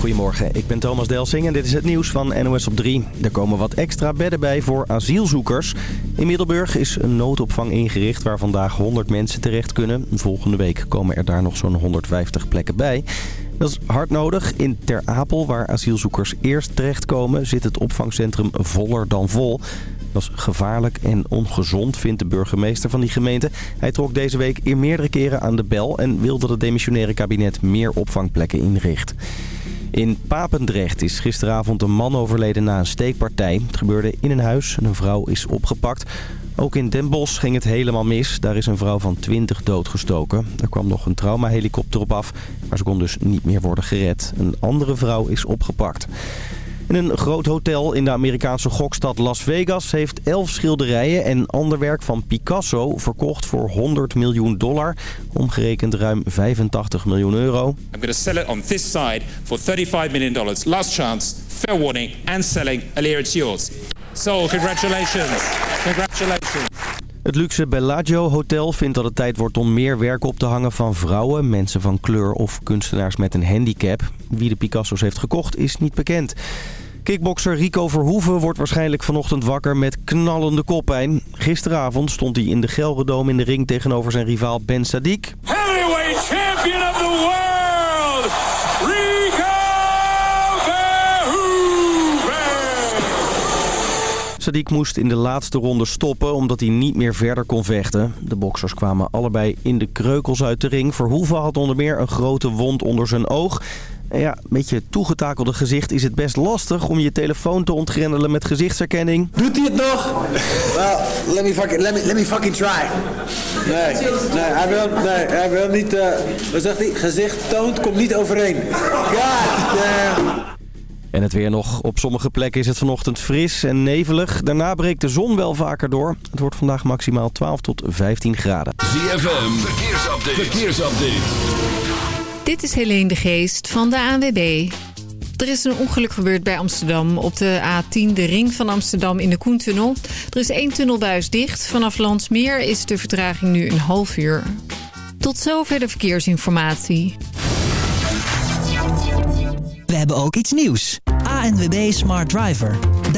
Goedemorgen, ik ben Thomas Delsing en dit is het nieuws van NOS op 3. Er komen wat extra bedden bij voor asielzoekers. In Middelburg is een noodopvang ingericht waar vandaag 100 mensen terecht kunnen. Volgende week komen er daar nog zo'n 150 plekken bij. Dat is hard nodig. In Ter Apel, waar asielzoekers eerst terechtkomen, zit het opvangcentrum voller dan vol. Dat is gevaarlijk en ongezond, vindt de burgemeester van die gemeente. Hij trok deze week in meerdere keren aan de bel en wil dat het demissionaire kabinet meer opvangplekken inricht. In Papendrecht is gisteravond een man overleden na een steekpartij. Het gebeurde in een huis en een vrouw is opgepakt. Ook in Den Bosch ging het helemaal mis. Daar is een vrouw van 20 doodgestoken. Er kwam nog een traumahelikopter op af, maar ze kon dus niet meer worden gered. Een andere vrouw is opgepakt. En een groot hotel in de Amerikaanse gokstad Las Vegas heeft 11 schilderijen en ander werk van Picasso verkocht voor 100 miljoen dollar. Omgerekend ruim 85 miljoen euro. I'm going to sell it on this side for 35 million dollars. Last chance, fair warning and selling. It's yours. So, congratulations. Congratulations. Het luxe Bellagio Hotel vindt dat het tijd wordt om meer werk op te hangen van vrouwen, mensen van kleur of kunstenaars met een handicap. Wie de Picasso's heeft gekocht is niet bekend. Kickbokser Rico Verhoeven wordt waarschijnlijk vanochtend wakker met knallende koppijn. Gisteravond stond hij in de Gelredome in de ring tegenover zijn rivaal Ben Sadiq. Heavyweight champion of the world, Rico Verhoeven! Sadiq moest in de laatste ronde stoppen omdat hij niet meer verder kon vechten. De boksers kwamen allebei in de kreukels uit de ring. Verhoeven had onder meer een grote wond onder zijn oog. En ja, met je toegetakelde gezicht is het best lastig om je telefoon te ontgrendelen met gezichtsherkenning. Doet hij het nog? Well, let me fucking, let me, let me fucking try. Nee, nee, hij wil, nee, hij wil niet, uh, wat zegt hij? Gezicht toont, komt niet overeen. God damn. En het weer nog. Op sommige plekken is het vanochtend fris en nevelig. Daarna breekt de zon wel vaker door. Het wordt vandaag maximaal 12 tot 15 graden. ZFM, verkeersupdate. verkeersupdate. Dit is Helene de Geest van de ANWB. Er is een ongeluk gebeurd bij Amsterdam op de A10, de ring van Amsterdam in de Koentunnel. Er is één tunnelbuis dicht. Vanaf Landsmeer is de vertraging nu een half uur. Tot zover de verkeersinformatie. We hebben ook iets nieuws. ANWB Smart Driver.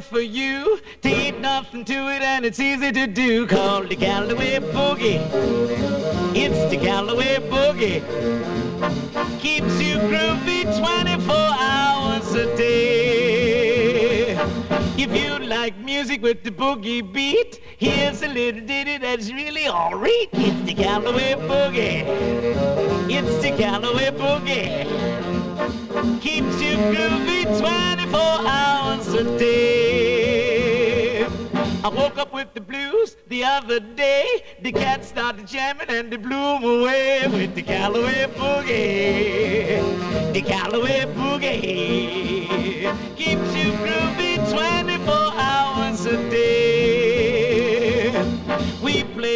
For you to eat nothing to it and it's easy to do. Called the Callaway Boogie. It's the Callaway Boogie. Keeps you groovy 24 hours a day. If you like music with the boogie beat, here's a little ditty that's really alright. It's the Callaway Boogie. It's the Callaway Boogie. Keeps you groovy 24 hours a day. I woke up with the blues the other day. The cat started jamming and they blew away with the Callaway Boogie. The Callaway Boogie keeps you groovy 24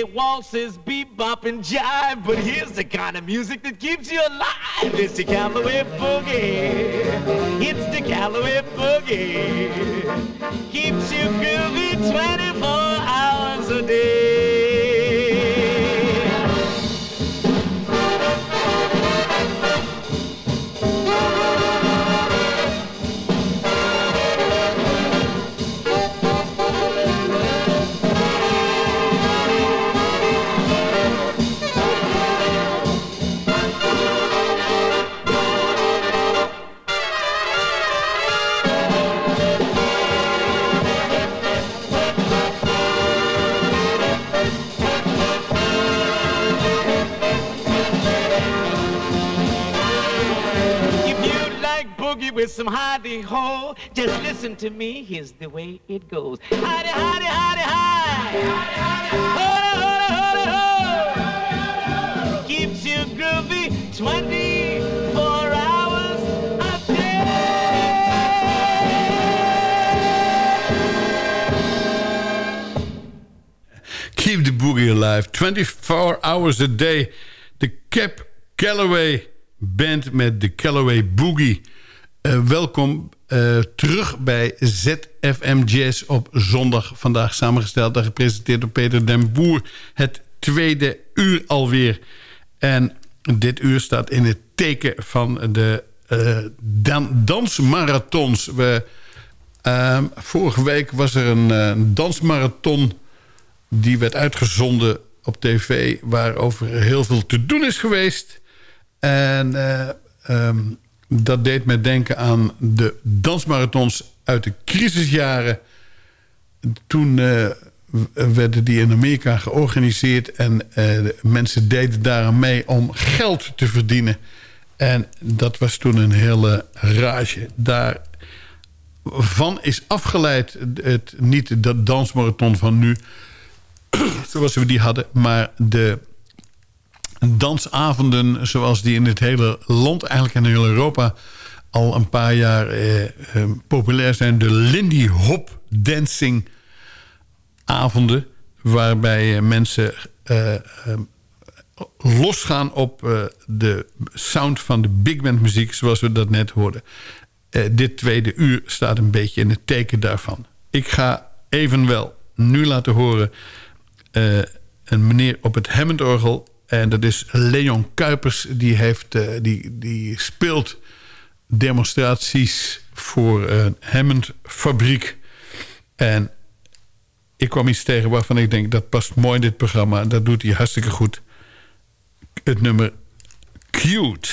waltzes, bebop, and jive, but here's the kind of music that keeps you alive. It's the Callaway Boogie. It's the Callaway Boogie. Keeps you groovy 24 hours a day. With some hidey ho, just listen to me. Here's the way it goes. Hidey, hidey, hidey, high. Hoda, hoda, hoda, ho. Keeps you groovy 24 hours a day. Keep the boogie alive. 24 hours a day. De Cap Calloway Band met de Calloway Boogie. Eh, welkom eh, terug bij ZFM Jazz op zondag. Vandaag samengesteld en gepresenteerd door Peter den Boer. Het tweede uur alweer. En dit uur staat in het teken van de dan dansmarathons. We, ehm, vorige week was er een dansmarathon die werd uitgezonden op tv... waarover heel veel te doen is geweest. En eh, ehm, dat deed me denken aan de dansmarathons uit de crisisjaren. Toen eh, werden die in Amerika georganiseerd... en eh, mensen deden daaraan mee om geld te verdienen. En dat was toen een hele rage. Daarvan is afgeleid het, niet de dansmarathon van nu... zoals we die hadden, maar de dansavonden zoals die in het hele land, eigenlijk in heel Europa... al een paar jaar eh, eh, populair zijn. De Lindy Hop Dancing avonden... waarbij eh, mensen eh, eh, losgaan op de sound van de big band muziek... zoals we dat net hoorden. Dit tweede uur staat een beetje in het teken daarvan. Ik ga evenwel nu laten horen... een meneer op het Hammondorgel en dat is Leon Kuipers. Die, heeft, eh, die, die speelt demonstraties voor een Hammond fabriek. En ik kwam iets tegen waarvan ik denk... dat past mooi in dit programma. Dat doet hij hartstikke goed. Het nummer Cute.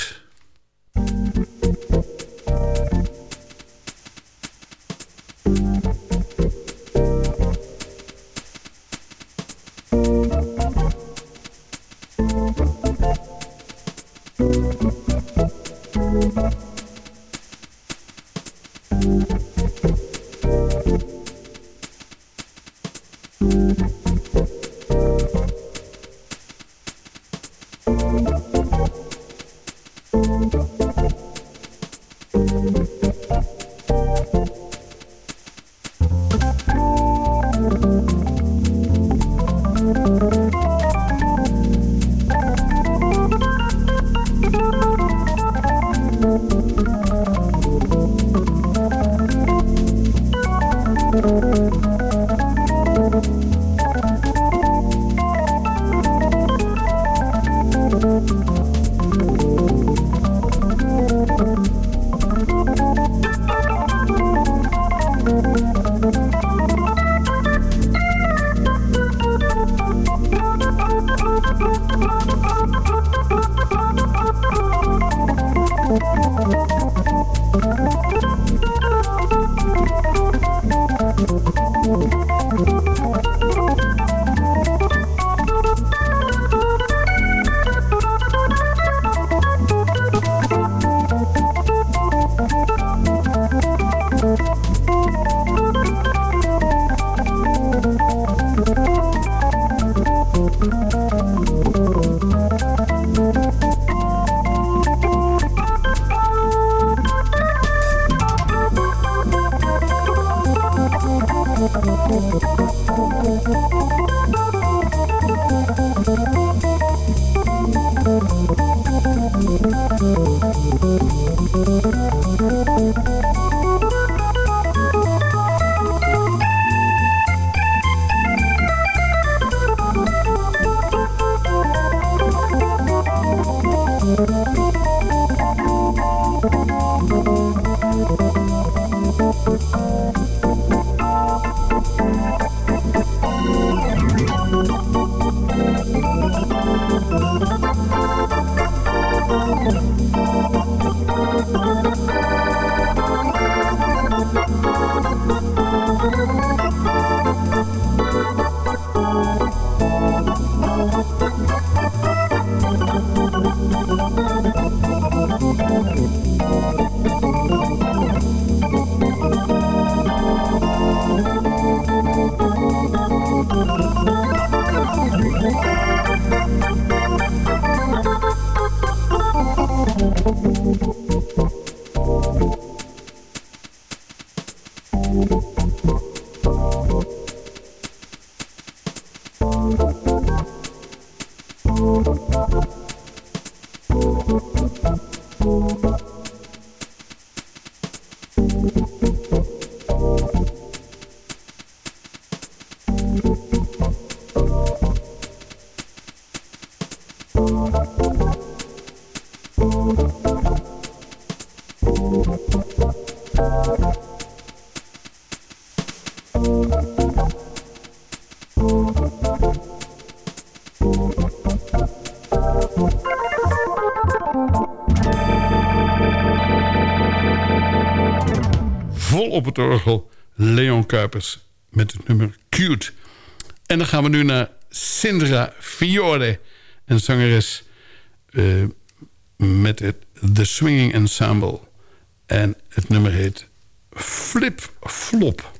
Orgel Leon Kuipers met het nummer Cute. En dan gaan we nu naar Sindra Fiore, een zangeres eh, met het The Swinging Ensemble. En het nummer heet Flip Flop.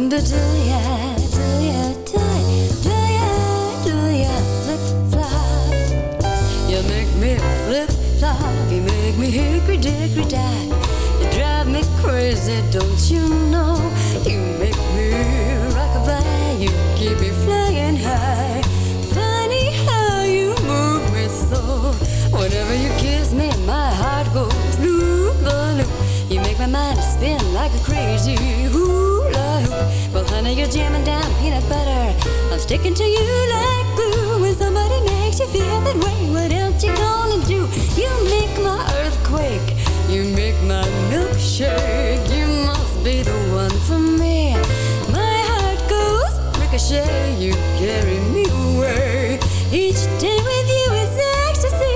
You make me flip flop, you make me hickory dickory die. You drive me crazy, don't you know? You make me rockabye, you keep me flying high. Funny how you move me so. Whenever you kiss me, my heart goes loop loop. You make my mind spin like a crazy honey, you're jamming down peanut butter. I'm sticking to you like glue. When somebody makes you feel that way, what else you gonna do? You make my earthquake. You make my milkshake. You must be the one for me. My heart goes ricochet. You carry me away. Each day with you is ecstasy.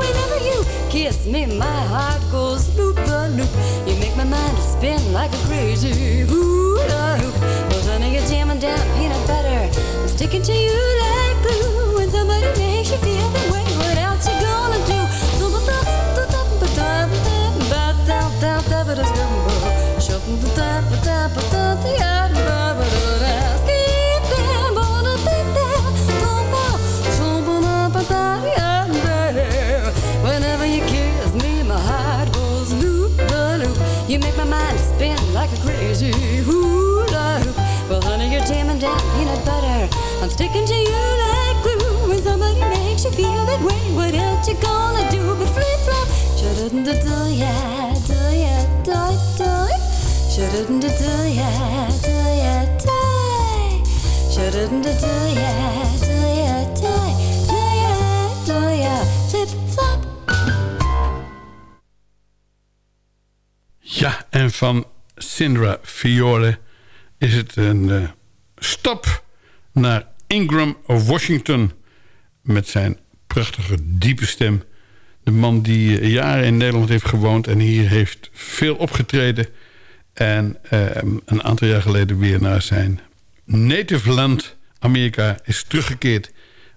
Whenever you kiss me, my heart goes loop the loop. You make my mind spin like a crazy hula I'm sticking to you like you gonna do but flip flop? Sha-da-da-da, yeah, da yeah, da da. Sha-da-da-da, yeah, da yeah, da. Sha-da-da-da, yeah, da yeah, da. Da yeah, da yeah, flip flop. Ja, en van Sindra Fiore is het een eh, stap naar Ingram of Washington... met zijn prachtige diepe stem. De man die eh, jaren in Nederland heeft gewoond en hier heeft veel opgetreden... en eh, een aantal jaar geleden weer naar zijn native land Amerika is teruggekeerd...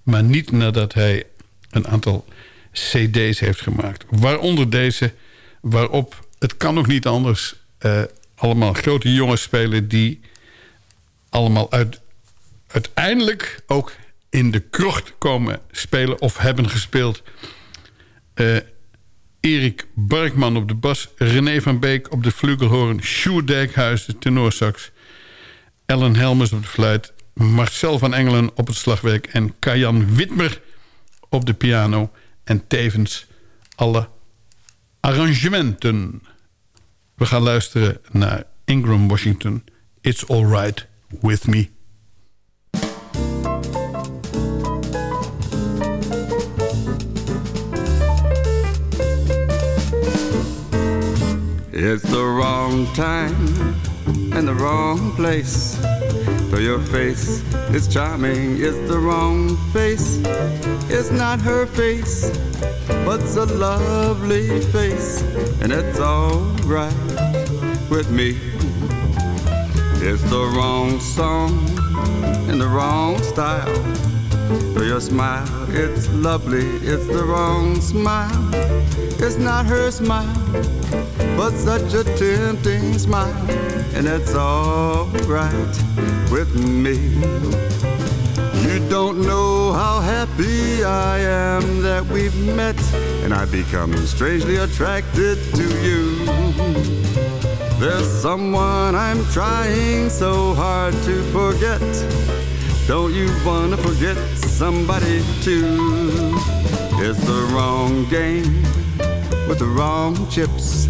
maar niet nadat hij een aantal cd's heeft gemaakt. Waaronder deze, waarop het kan ook niet anders... eh, allemaal grote jongens spelen die allemaal uit, uiteindelijk ook in de krocht komen spelen of hebben gespeeld. Eh, Erik Barkman op de bas... René van Beek op de flugelhoorn... Sjoerd Dijkhuis, de tenorsax... Ellen Helmers op de fluit... Marcel van Engelen op het slagwerk... en Kajan Witmer op de piano... en tevens alle arrangementen. We gaan luisteren naar Ingram Washington... It's Alright With Me. It's the wrong time and the wrong place. Though your face is charming, it's the wrong face. It's not her face, but's a lovely face, and it's alright with me. It's the wrong song and the wrong style. Your smile, it's lovely, it's the wrong smile. It's not her smile, but such a tempting smile, and it's alright with me. You don't know how happy I am that we've met, and I become strangely attracted to you. There's someone I'm trying so hard to forget. Don't you wanna forget somebody too? It's the wrong game with the wrong chips.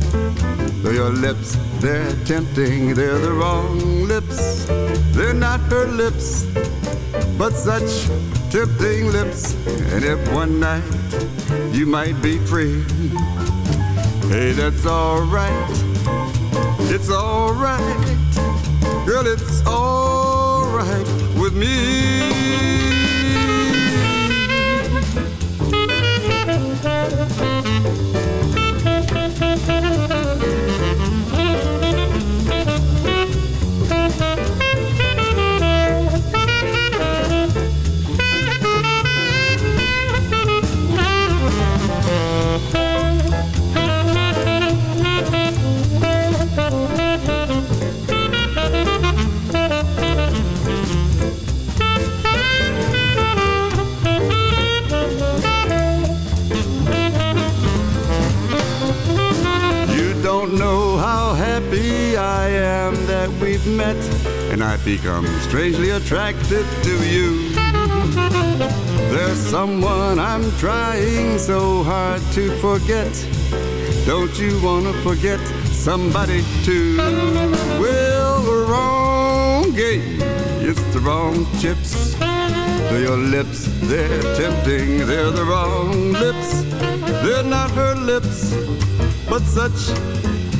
Though your lips, they're tempting, they're the wrong lips. They're not her lips, but such tempting lips. And if one night you might be free, hey, that's alright. It's alright, girl, it's alright with me. Met, and I've become strangely attracted to you. There's someone I'm trying so hard to forget. Don't you wanna forget somebody too? Well, the wrong game, it's the wrong chips. They're your lips, they're tempting, they're the wrong lips. They're not her lips, but such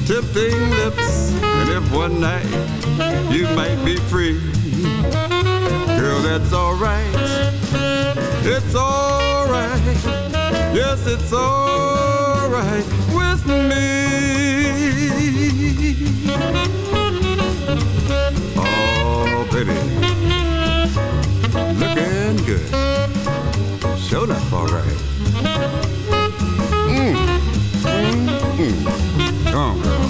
tempting lips. And if one night you might be free, girl, that's alright. It's alright. Yes, it's alright with me. Oh, baby. Looking good. Showed up alright. Mm. Mm. Mm. Come on, girl.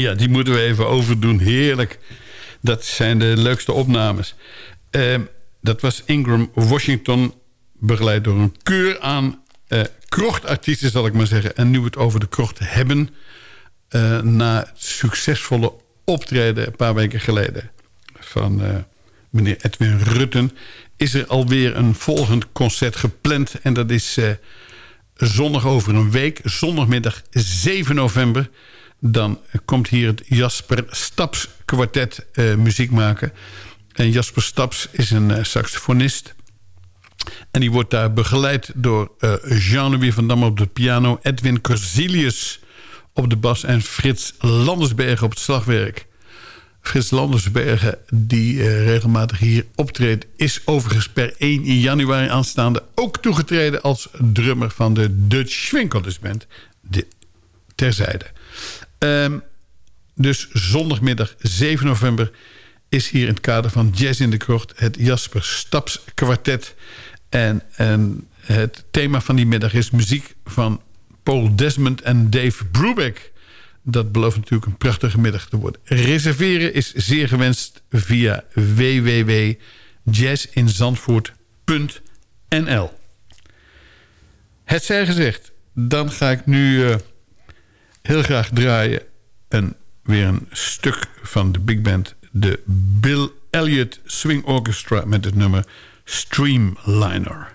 Ja, die moeten we even overdoen. Heerlijk. Dat zijn de leukste opnames. Eh, dat was Ingram Washington, begeleid door een keur aan eh, krochtartiesten, zal ik maar zeggen. En nu we het over de krocht hebben... eh, na het succesvolle optreden een paar weken geleden... van eh, meneer Edwin Rutten... is er alweer een volgend concert gepland. En dat is zondag over een week, zondagmiddag 7 november dan komt hier het Jasper Staps kwartet eh, muziek maken. En Jasper Staps is een eh, saxofonist. En die wordt daar begeleid door eh, Jean-Louis van Dam op de piano... Edwin Corsilius op de bas en Frits Landersbergen op het slagwerk. Frits Landersbergen, die regelmatig hier optreedt... is overigens per 1 januari aanstaande ook toegetreden... als drummer van de Dutch Swinkelers Band. de, terzijde. Ehm, dus zondagmiddag 7 november is hier in het kader van Jazz in de Krocht... het Jasper Staps kwartet. En, en het thema van die middag is muziek van Paul Desmond en Dave Brubeck. Dat belooft natuurlijk een prachtige middag te worden. Reserveren is zeer gewenst via www.jazzinzandvoort.nl Het zij gezegd, dan ga ik nu eh, heel graag draaien... Een, weer een stuk van de big band... de Bill Elliott Swing Orchestra met het nummer Streamliner.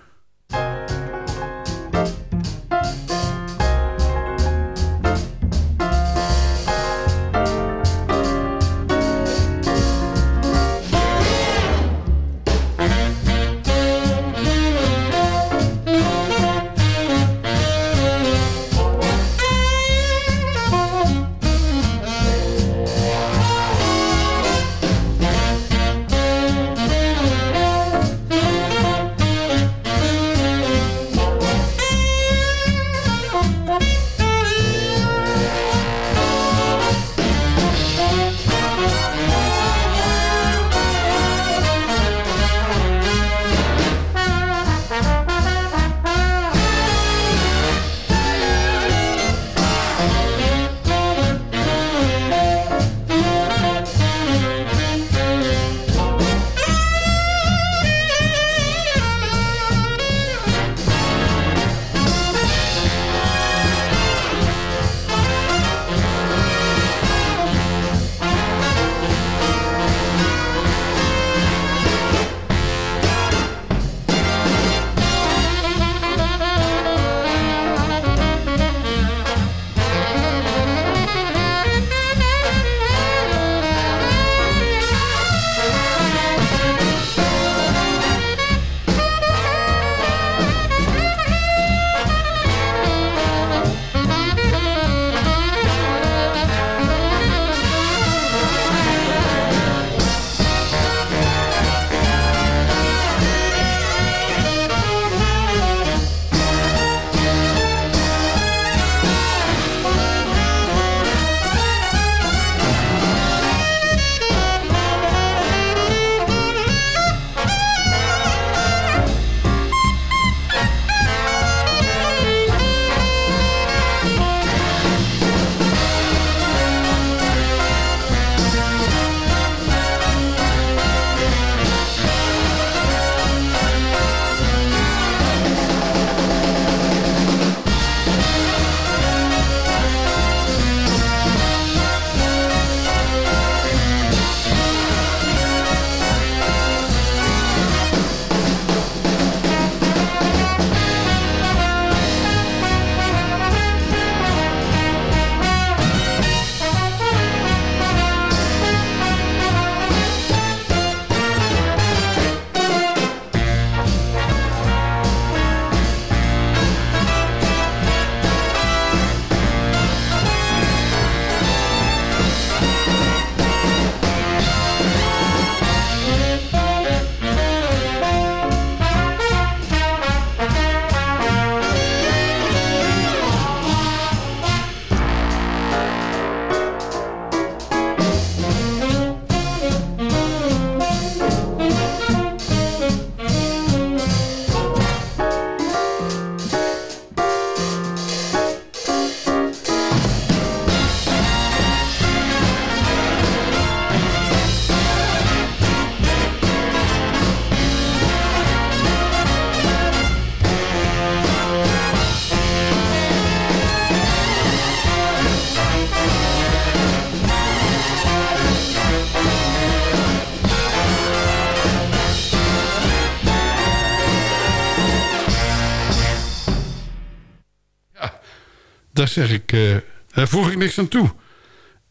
Daar zeg ik, eh, daar voeg ik niks aan toe.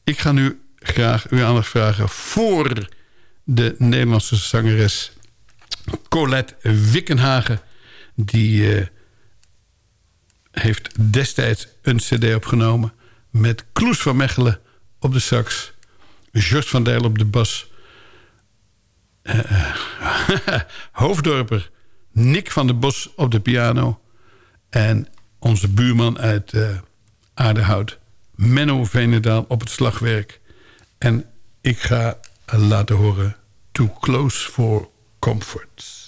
Ik ga nu graag uw aandacht vragen voor de Nederlandse zangeres Colette Wickenhagen. Die eh, heeft destijds een cd opgenomen met Kloes van Mechelen op de sax. Jos van Dijl op de bas. eh, Hoofddorper Nick van der Bos op de piano. En onze buurman uit Aardehout. Menno Venendaal op het slagwerk. En ik ga laten horen Too Close for Comfort.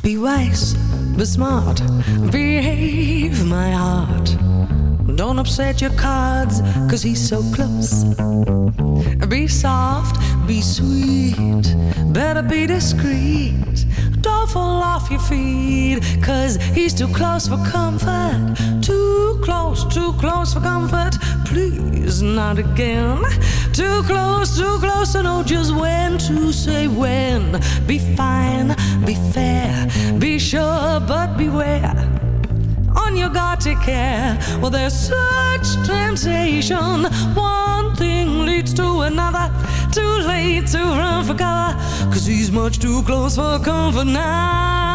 Be wise, be smart, behave my heart. Don't upset your cards, cause he's so close. Be soft, be sweet, better be discreet. Don't fall off your feet, cause he's too close for comfort. Too close, too close for comfort. Please, not again. Too close, too close to know just when to say when. Be fine, be fair, be sure, but beware on your guard take care. Well, there's such temptation. One thing leads to another. Too late to run for cover. Cause he's much too close for comfort now.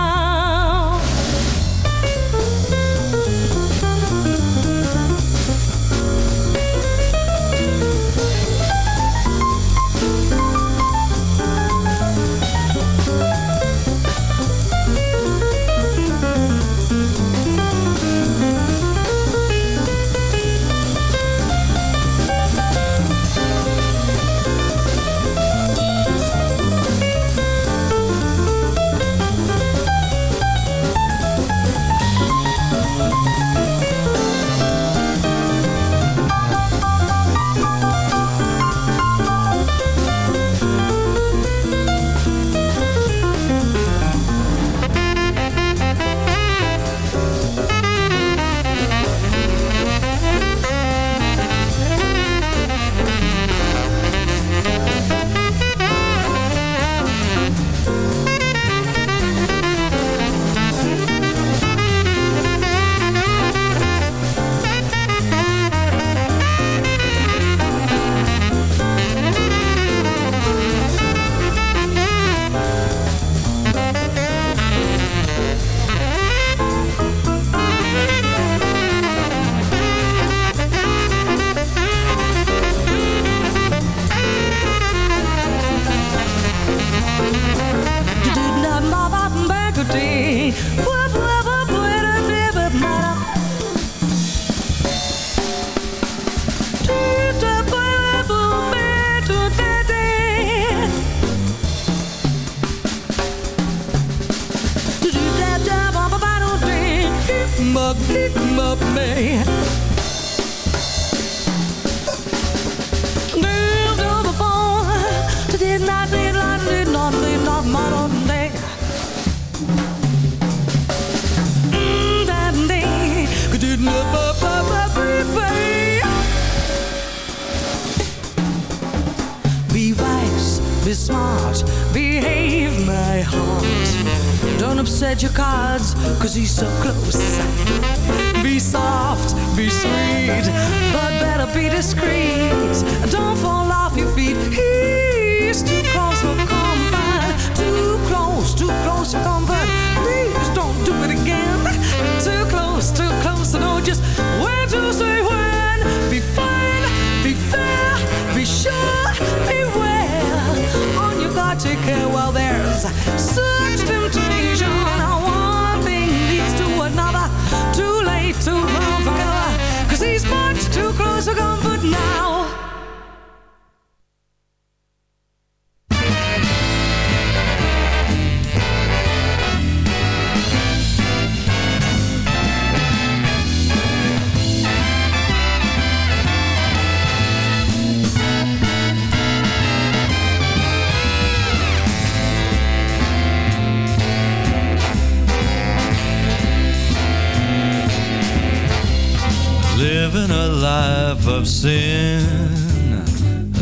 Life of sin,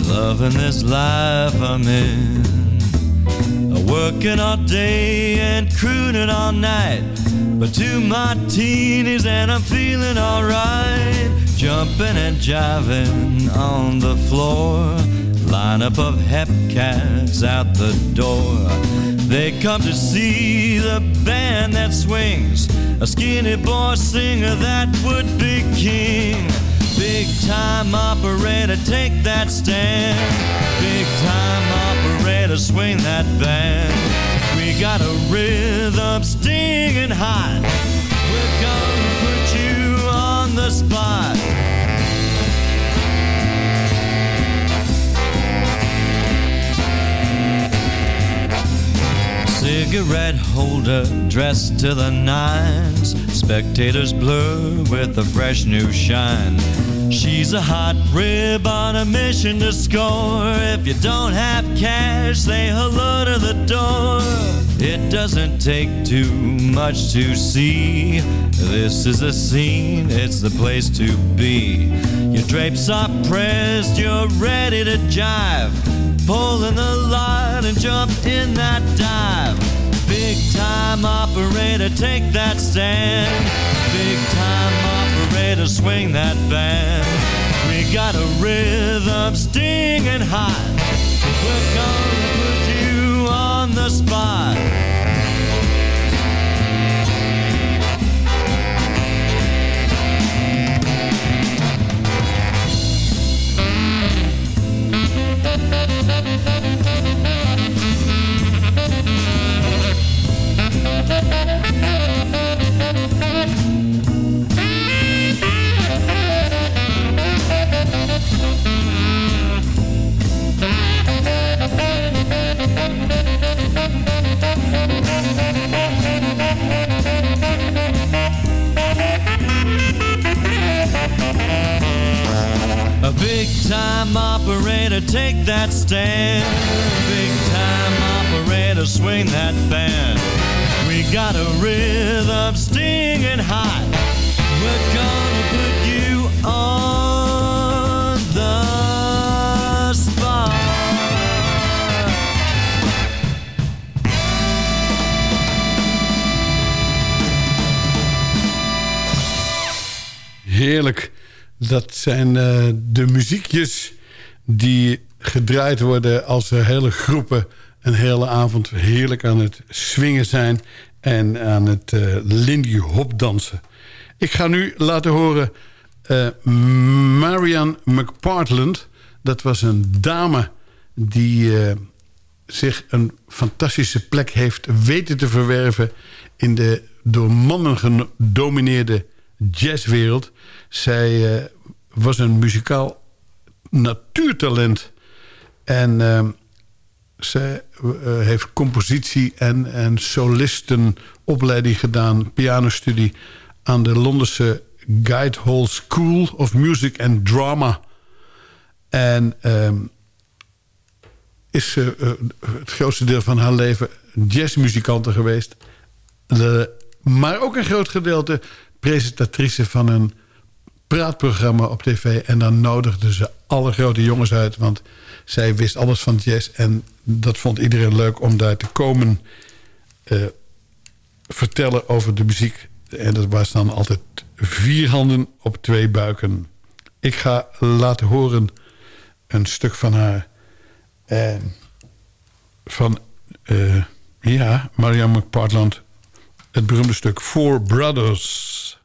loving this life I'm in. Working all day and crooning all night, but two martinis and I'm feeling alright. Jumping and jiving on the floor, lineup of hep cats out the door. They come to see the band that swings, a skinny boy singer that would be king. Big time operator, take that stand. Big time operator, swing that band. We got a rhythm stinging hot. We're gonna put you on the spot. Cigarette holder dressed to the nines. Spectators blur with a fresh new shine. She's a hot rib on a mission to score. If you don't have cash, say hello to the door. It doesn't take too much to see. This is a scene, it's the place to be. Your drapes are pressed, you're ready to jive. Pull in the line and jump in that dive. Big time operator, take that stand. Big time operator, swing that band. We got a rhythm stinging hot. We're gonna put you on the spot. Zijn eh, de muziekjes die gedraaid worden als er hele groepen een hele avond heerlijk aan het swingen zijn en aan het uh, Lindy Hop dansen. Ik ga nu laten horen eh Marianne McPartland. Dat was een dame die eh, zich een fantastische plek heeft weten te verwerven... in de door mannen gedomineerde jazzwereld. Zij eh, was een muzikaal natuurtalent. En uh, zij uh, heeft compositie en, en solistenopleiding gedaan. Pianostudie aan de Londense Guildhall School of Music and Drama. En uh, is uh, het grootste deel van haar leven jazzmuzikante geweest. Maar ook een groot gedeelte presentatrice van een praatprogramma op tv. En dan nodigde ze alle grote jongens uit. Want zij wist alles van jazz. En dat vond iedereen leuk om daar te komen uh, vertellen over de muziek. En dat was dan altijd vier handen op twee buiken. Ik ga laten horen een stuk van haar. Uh, van, uh, ja, Marianne McPartland. Het beroemde stuk Four Brothers.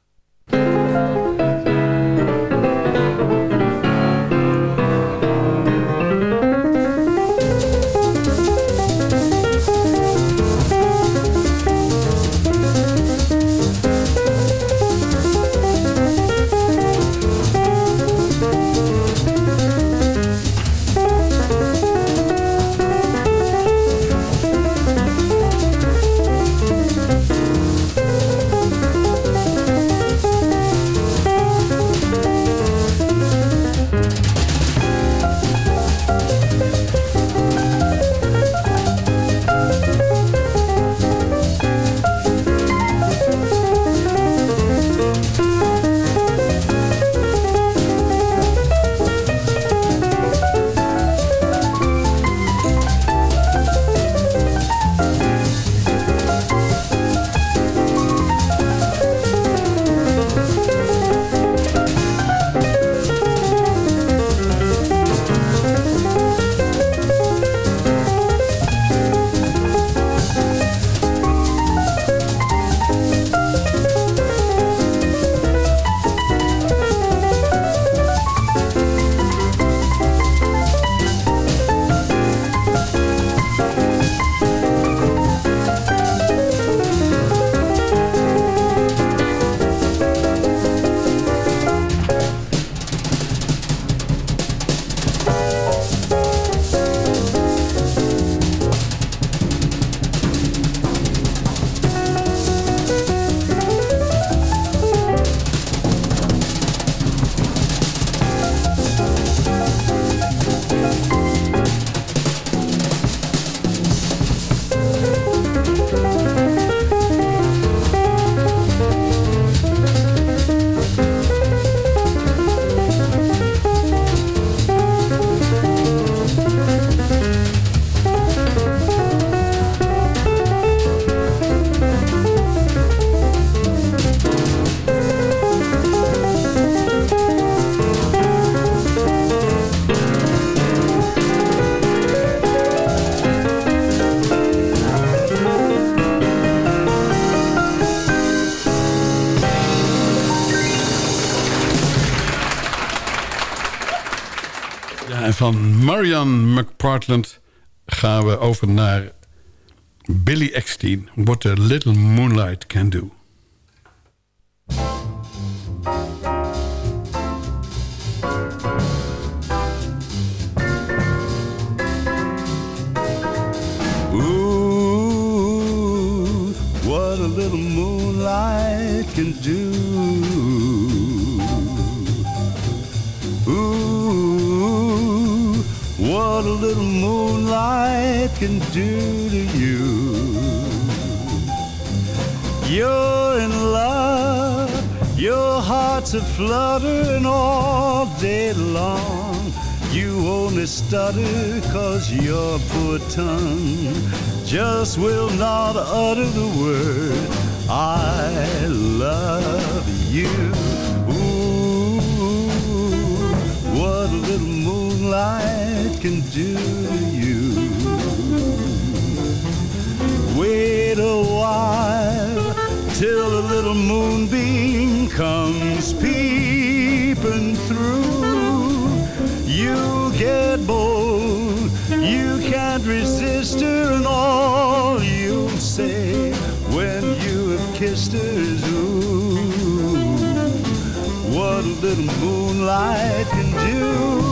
Van Marian McPartland gaan we over naar Billy Eckstein. What a Little Moonlight Can Do. What a little moonlight can do to you. You're in love, your heart's a fluttering all day long. You only stutter cause your poor tongue just will not utter the word I love you. Ooh, what a little moonlight can do to you. Wait a while till a little moonbeam comes peeping through. You get bold, you can't resist her, and all you'll say when you have kissed her is ooh, what a little moonlight can do.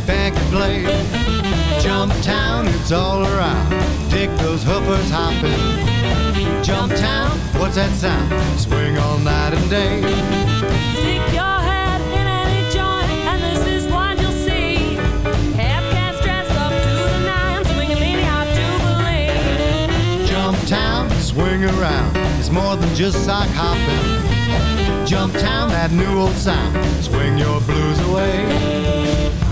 That band play. Jump town, it's all around, dig those hoofers hopping. Jump town, what's that sound? Swing all night and day. Stick your head in any joint, and this is what you'll see. Half cats dressed up to the nines, swinging leaning out Jubilee. Jump town, swing around, it's more than just sock hopping. Jump town, that new old sound, swing your blues away.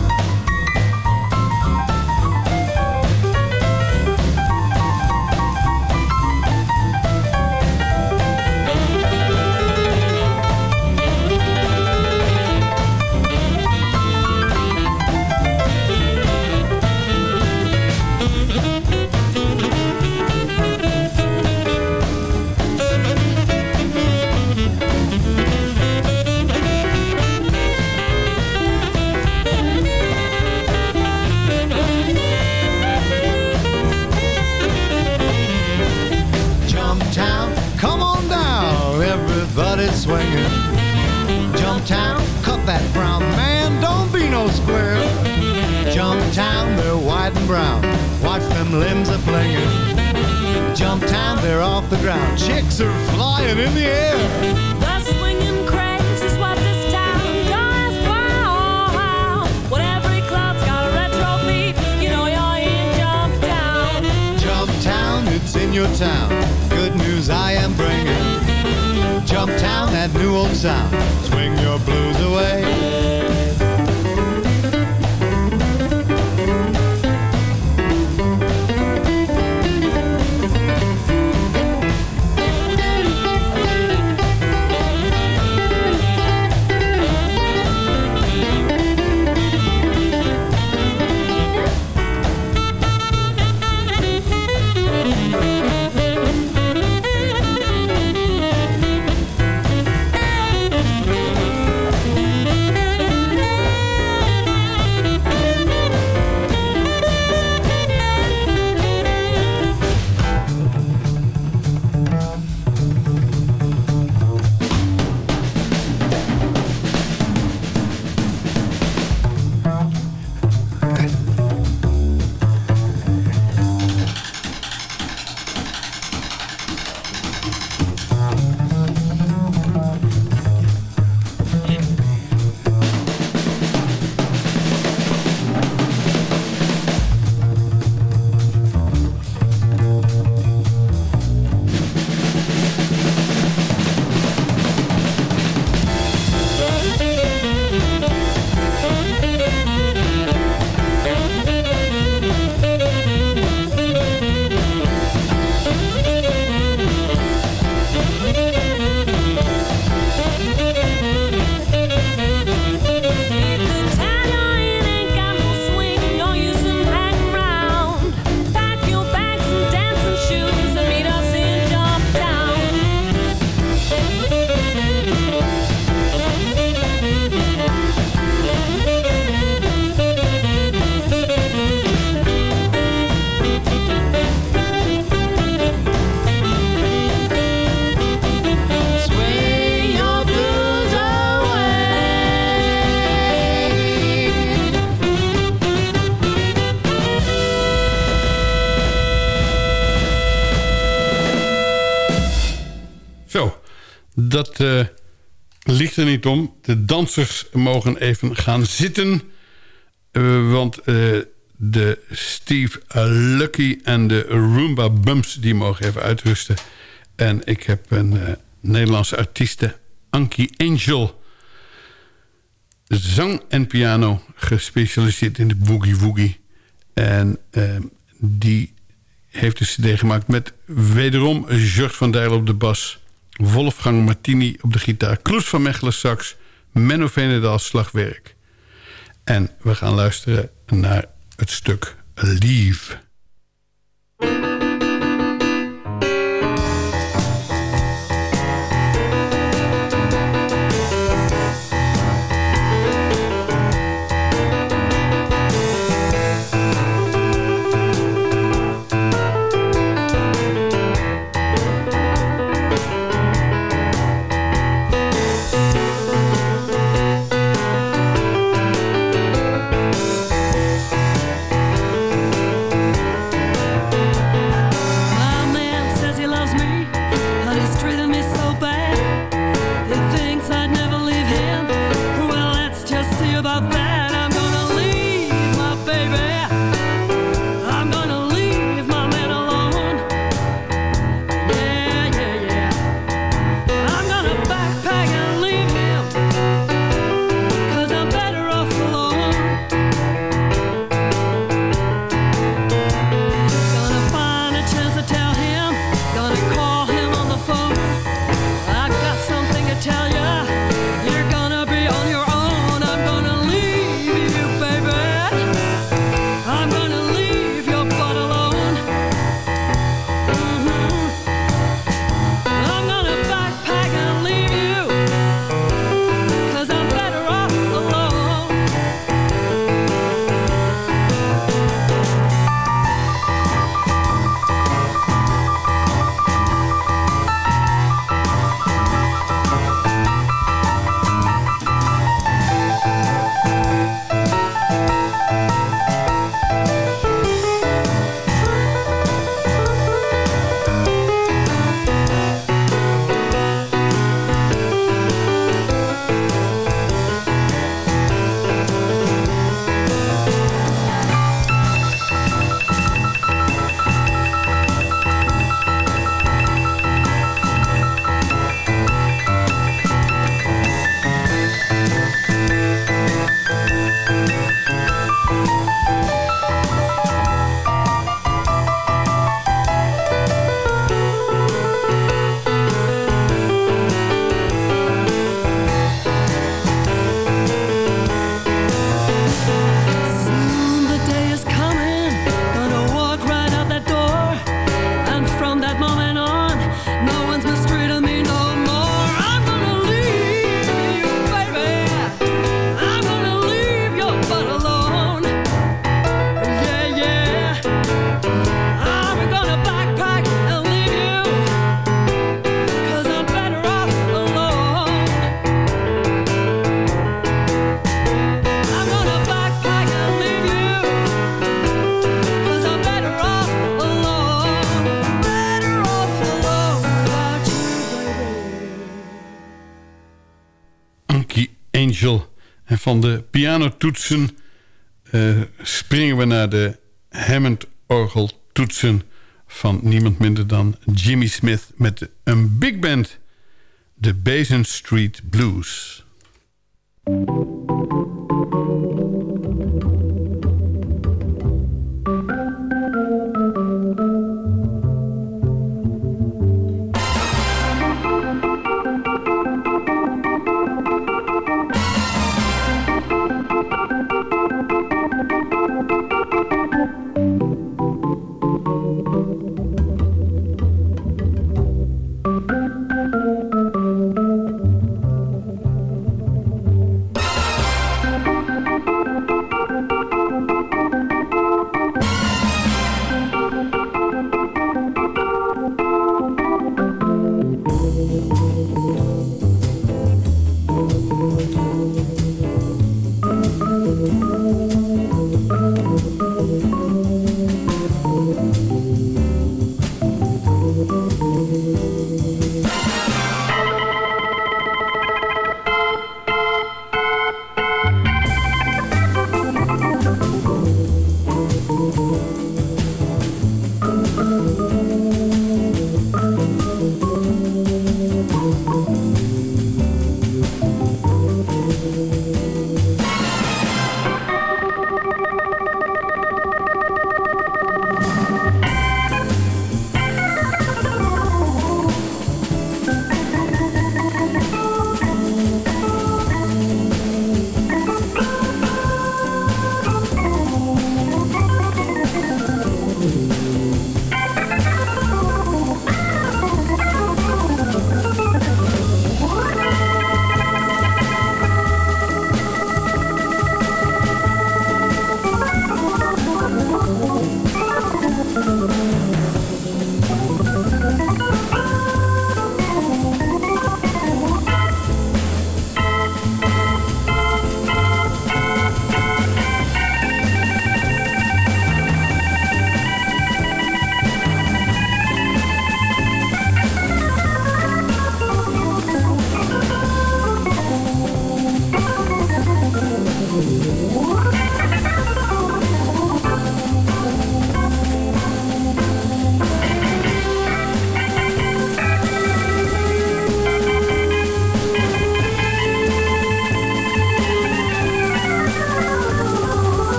brown. Watch them limbs are flinging. Jump time, they're off the ground. Chicks are flying in the air. in your town. Good news I am bringing. Jump town, that new old sound. Swing your blues away. Dat eh, ligt er niet om. De dansers mogen even gaan zitten. Eh, want eh, de Steve Lucky en de Roomba Bumps... die mogen even uitrusten. En ik heb een Nederlandse artieste, Ankie Angel... zang en piano gespecialiseerd in de boogie-woogie. En eh, die heeft een cd gemaakt met wederom George van Dijl op de bas... Wolfgang Martini op de gitaar... Kloes van Mechelen sax... Menno Venedal slagwerk. En we gaan luisteren naar het stuk. Leave Van de pianotoetsen eh, springen we naar de Hammond-orgeltoetsen... van niemand minder dan Jimmy Smith met een big band... de Basin Street Blues.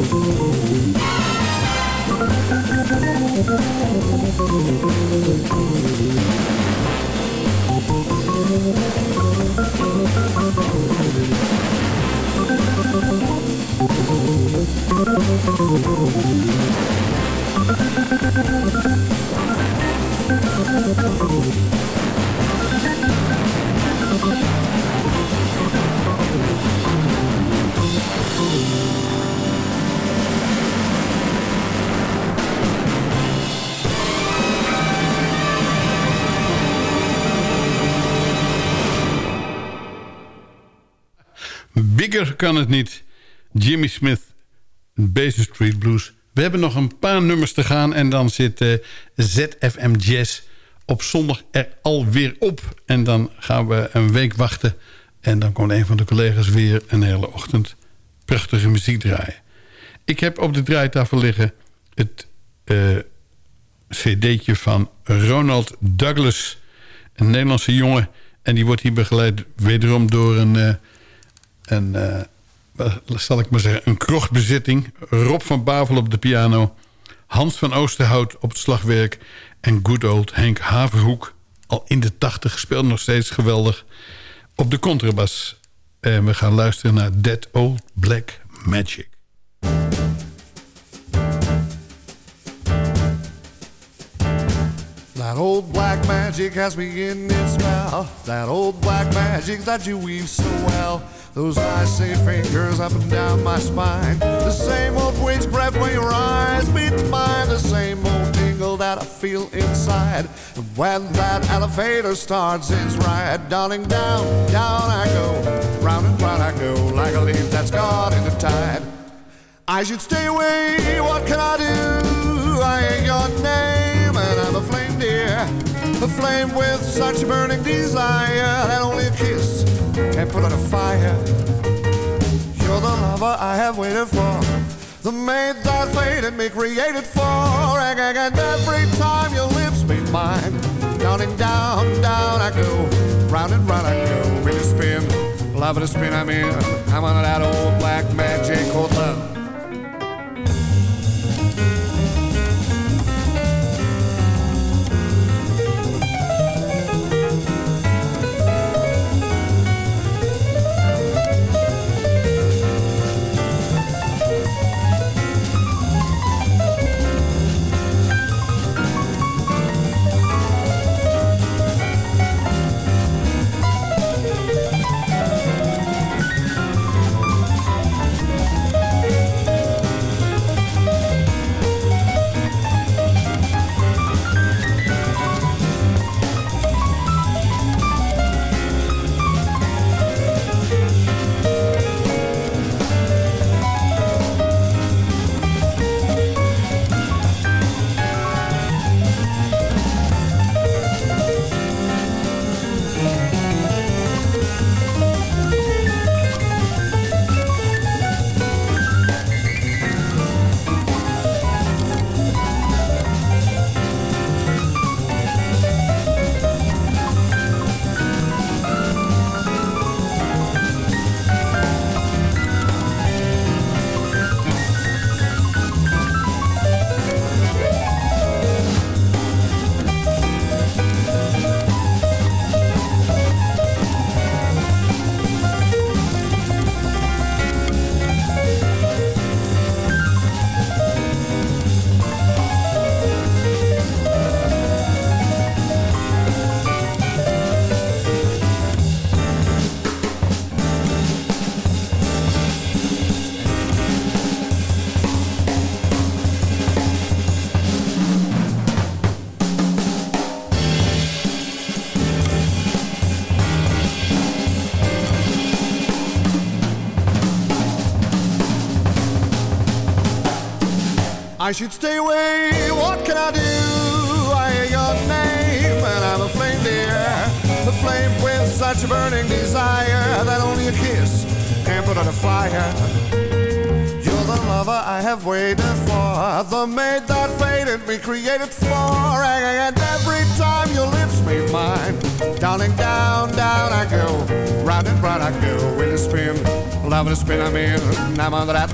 Thank Kan het niet. Jimmy Smith, Basin Street Blues. We hebben nog een paar nummers te gaan... en dan zit eh, ZFM Jazz op zondag er alweer op. En dan gaan we een week wachten... en dan komt een van de collega's weer een hele ochtend... prachtige muziek draaien. Ik heb op de draaitafel liggen... het eh, cd'tje van Ronald Douglas... een Nederlandse jongen... en die wordt hier begeleid wederom door een... eh, een, eh, zal ik maar zeggen, een krochtbezitting. Rob van Bavel op de piano. Hans van Oosterhout op het slagwerk. En good old Henk Haverhoek. Al in de tachtig speelt nog steeds geweldig. Op de contrabas. En we gaan luisteren naar That Old Black Magic. That old black magic has me in its spell. That old black magic that you weave so well. Those icy fingers up and down my spine. The same old witchcraft when your eyes meet mine. The same old tingle that I feel inside. And when that elevator starts its ride, darling, down, down I go. Round and round I go, like a leaf that's caught in the tide. I should stay away, what can I do? I ain't your name, and I'm a flame, dear. A flame with such burning desire that only a kiss can put out a fire. You're the lover I have waited for, the mate that faded me created for. And, and, and every time your lips meet mine, down and down, down I go, round and round I go, with a spin, love it a spin I'm in. I'm on that old black magic called love. I should stay away. What can I do? I hear your name, and I'm a flame, dear. A flame with such a burning desire that only a kiss can put out a fire. You're the lover I have waited for, the maid that faded me created for. And every time your lips meet mine, darling, down, down I go, round and round I go with a spin, love and a spin I'm in. I'm under that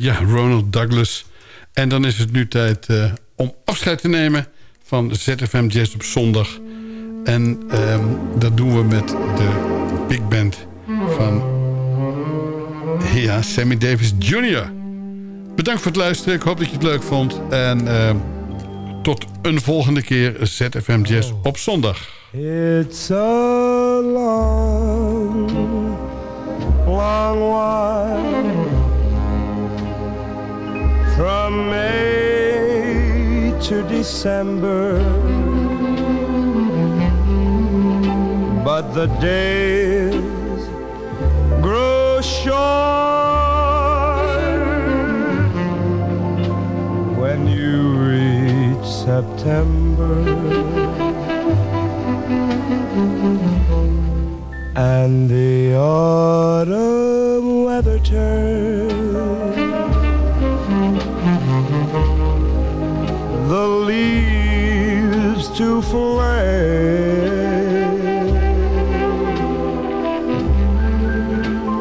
Ja, Ronald Douglas. En dan is het nu tijd eh, om afscheid te nemen van ZFM Jazz op zondag. En ehm, dat doen we met de big band van ja, Sammy Davis Jr. Bedankt voor het luisteren. Ik hoop dat je het leuk vond. En ehm, tot een volgende keer ZFM Jazz op zondag. It's long, long from May to December, but the days grow short when you reach September. and the autumn weather turns. To flame,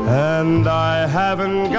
and I haven't got